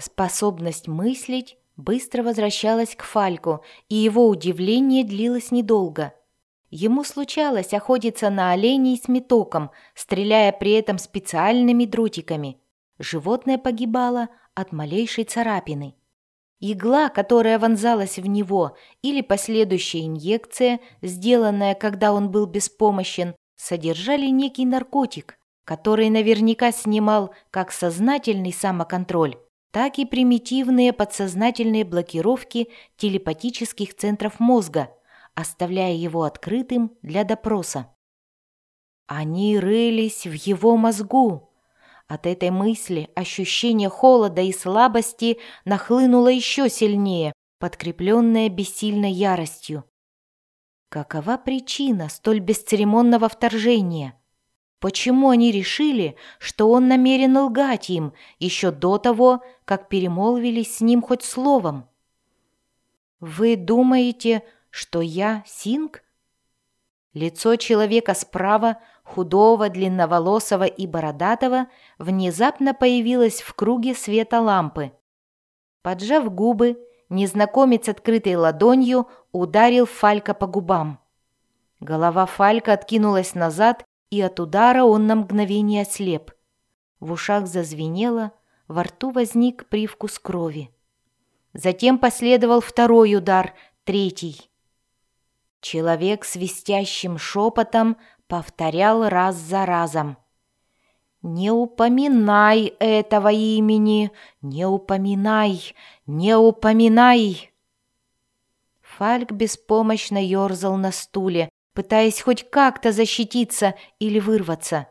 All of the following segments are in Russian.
Способность мыслить быстро возвращалась к Фальку, и его удивление длилось недолго. Ему случалось охотиться на оленей с метоком, стреляя при этом специальными дротиками. Животное погибало от малейшей царапины. Игла, которая вонзалась в него, или последующая инъекция, сделанная, когда он был беспомощен, содержали некий наркотик, который наверняка снимал как сознательный самоконтроль, так и примитивные подсознательные блокировки телепатических центров мозга, оставляя его открытым для допроса. Они рылись в его мозгу, от этой мысли ощущение холода и слабости нахлынуло еще сильнее, подкрепленное бессильной яростью. Какова причина столь бесцеремонного вторжения? Почему они решили, что он намерен лгать им еще до того, как перемолвились с ним хоть словом? «Вы думаете, что я Синг?» Лицо человека справа худого, длинноволосого и бородатого, внезапно появилась в круге света лампы. Поджав губы, незнакомец открытой ладонью ударил Фалька по губам. Голова Фалька откинулась назад, и от удара он на мгновение ослеп. В ушах зазвенело, во рту возник привкус крови. Затем последовал второй удар, третий. Человек свистящим шепотом повторял раз за разом. «Не упоминай этого имени! Не упоминай! Не упоминай!» Фальк беспомощно ерзал на стуле, пытаясь хоть как-то защититься или вырваться.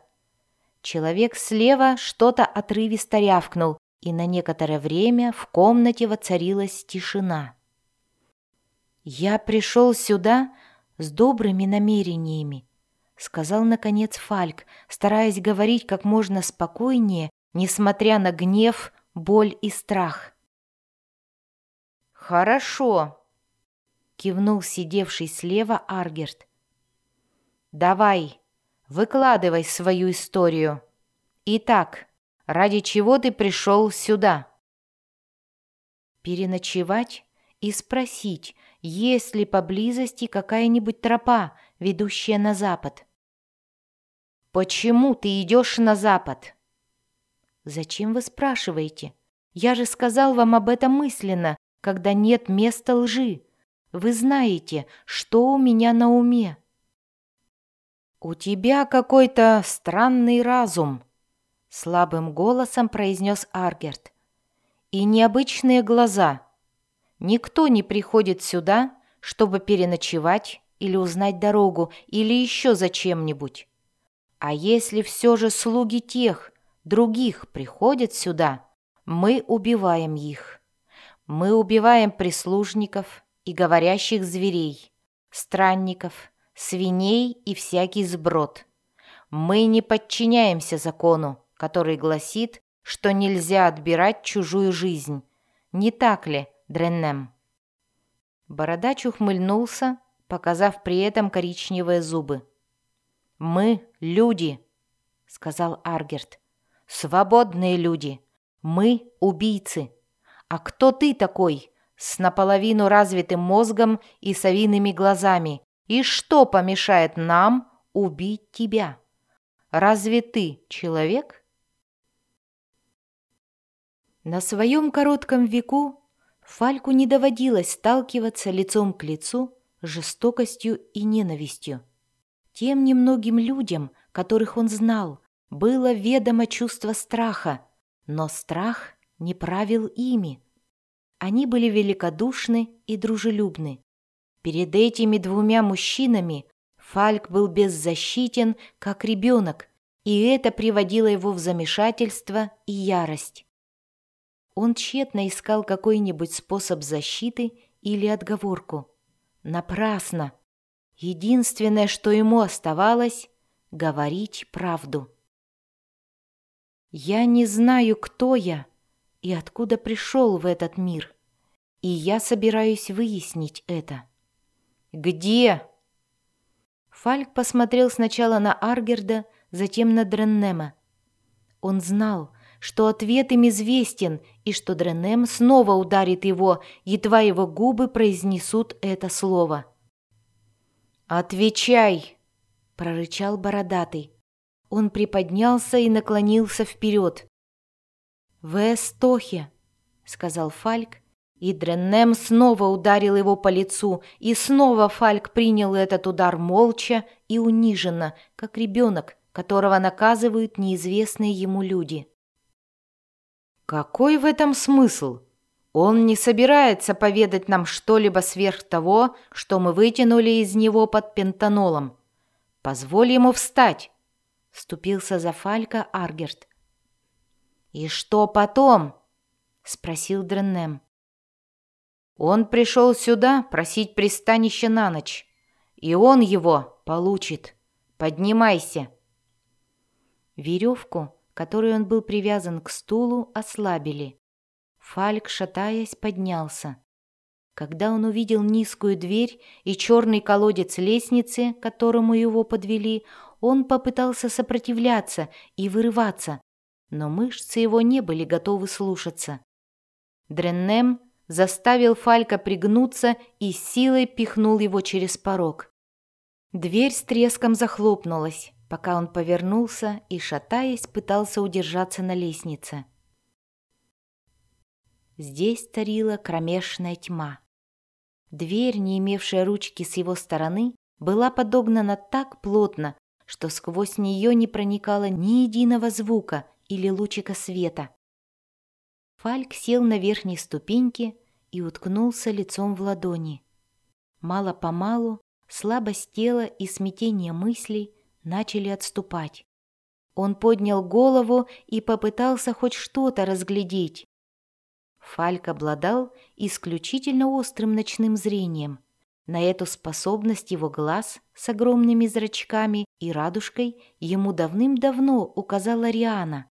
Человек слева что-то отрывисто рявкнул, и на некоторое время в комнате воцарилась тишина. «Я пришел сюда с добрыми намерениями», сказал наконец Фальк, стараясь говорить как можно спокойнее, несмотря на гнев, боль и страх. «Хорошо», — кивнул сидевший слева Аргерт. «Давай, выкладывай свою историю. Итак, ради чего ты пришел сюда?» «Переночевать и спросить, есть ли поблизости какая-нибудь тропа, ведущая на запад». «Почему ты идешь на запад?» «Зачем вы спрашиваете? Я же сказал вам об этом мысленно, когда нет места лжи. Вы знаете, что у меня на уме». «У тебя какой-то странный разум», — слабым голосом произнес Аргерт. «И необычные глаза. Никто не приходит сюда, чтобы переночевать или узнать дорогу, или еще зачем-нибудь. А если все же слуги тех, других приходят сюда, мы убиваем их. Мы убиваем прислужников и говорящих зверей, странников, свиней и всякий сброд. Мы не подчиняемся закону, который гласит, что нельзя отбирать чужую жизнь. Не так ли, Дреннем?» Бородач ухмыльнулся, показав при этом коричневые зубы. «Мы — люди», — сказал Аргерт. «Свободные люди. Мы — убийцы. А кто ты такой, с наполовину развитым мозгом и совиными глазами? И что помешает нам убить тебя? Разве ты человек?» На своем коротком веку Фальку не доводилось сталкиваться лицом к лицу с жестокостью и ненавистью. Тем немногим людям, которых он знал, было ведомо чувство страха, но страх не правил ими. Они были великодушны и дружелюбны. Перед этими двумя мужчинами Фальк был беззащитен, как ребенок, и это приводило его в замешательство и ярость. Он тщетно искал какой-нибудь способ защиты или отговорку. Напрасно. Единственное, что ему оставалось — говорить правду. «Я не знаю, кто я и откуда пришел в этот мир, и я собираюсь выяснить это». «Где?» Фальк посмотрел сначала на Аргерда, затем на Дреннема. Он знал, что ответ им известен и что Дренем снова ударит его, едва его губы произнесут это слово. «Отвечай!» — прорычал бородатый. Он приподнялся и наклонился вперед. «В Эстохе», — сказал Фальк, и Дренем снова ударил его по лицу, и снова Фальк принял этот удар молча и униженно, как ребенок, которого наказывают неизвестные ему люди. «Какой в этом смысл? Он не собирается поведать нам что-либо сверх того, что мы вытянули из него под пентанолом. Позволь ему встать!» — вступился за Фалька Аргерт. «И что потом?» — спросил Дреннем. «Он пришел сюда просить пристанища на ночь, и он его получит. Поднимайся!» Веревку, которой он был привязан к стулу, ослабили. Фальк, шатаясь, поднялся. Когда он увидел низкую дверь и черный колодец лестницы, к которому его подвели, он попытался сопротивляться и вырываться, но мышцы его не были готовы слушаться. Дреннем заставил Фалька пригнуться и силой пихнул его через порог. Дверь с треском захлопнулась пока он повернулся и, шатаясь, пытался удержаться на лестнице. Здесь царила кромешная тьма. Дверь, не имевшая ручки с его стороны, была подогнана так плотно, что сквозь нее не проникало ни единого звука или лучика света. Фальк сел на верхней ступеньке и уткнулся лицом в ладони. Мало-помалу слабость тела и смятение мыслей начали отступать. Он поднял голову и попытался хоть что-то разглядеть. Фальк обладал исключительно острым ночным зрением. На эту способность его глаз с огромными зрачками и радужкой ему давным-давно указала Риана.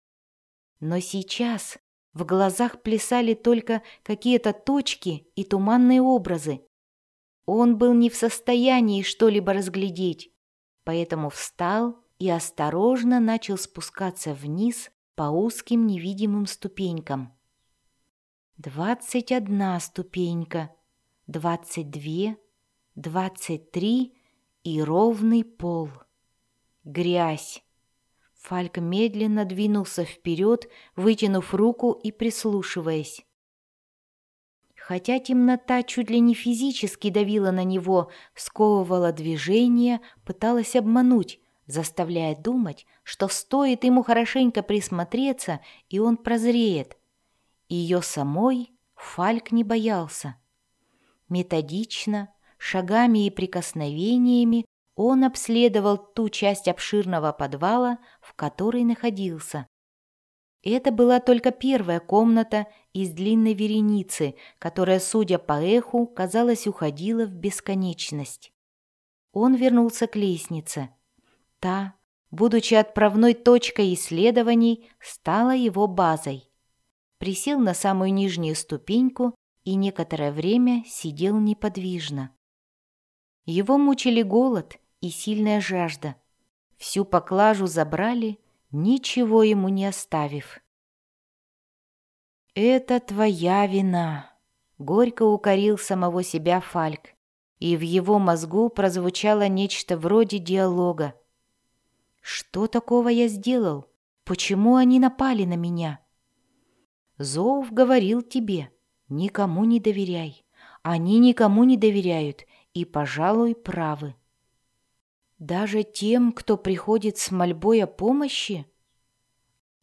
Но сейчас в глазах плясали только какие-то точки и туманные образы. Он был не в состоянии что-либо разглядеть поэтому встал и осторожно начал спускаться вниз по узким невидимым ступенькам. Двадцать одна ступенька, двадцать две, двадцать три и ровный пол. Грязь. Фальк медленно двинулся вперед, вытянув руку и прислушиваясь. Хотя темнота чуть ли не физически давила на него, сковывала движение, пыталась обмануть, заставляя думать, что стоит ему хорошенько присмотреться, и он прозреет. Ее самой Фальк не боялся. Методично, шагами и прикосновениями он обследовал ту часть обширного подвала, в которой находился. Это была только первая комната из длинной вереницы, которая, судя по эху, казалось, уходила в бесконечность. Он вернулся к лестнице. Та, будучи отправной точкой исследований, стала его базой. Присел на самую нижнюю ступеньку и некоторое время сидел неподвижно. Его мучили голод и сильная жажда. Всю поклажу забрали, ничего ему не оставив. «Это твоя вина», — горько укорил самого себя Фальк, и в его мозгу прозвучало нечто вроде диалога. «Что такого я сделал? Почему они напали на меня?» «Зов говорил тебе, никому не доверяй. Они никому не доверяют и, пожалуй, правы». «Даже тем, кто приходит с мольбой о помощи?»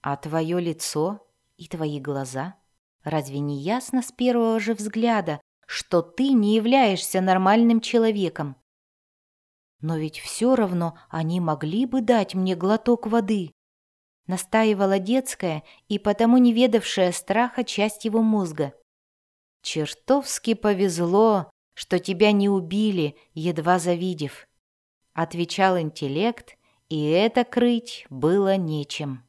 «А твое лицо и твои глаза?» Разве не ясно с первого же взгляда, что ты не являешься нормальным человеком? Но ведь все равно они могли бы дать мне глоток воды. Настаивала детская и потому не ведавшая страха часть его мозга. Чертовски повезло, что тебя не убили, едва завидев. Отвечал интеллект, и это крыть было нечем.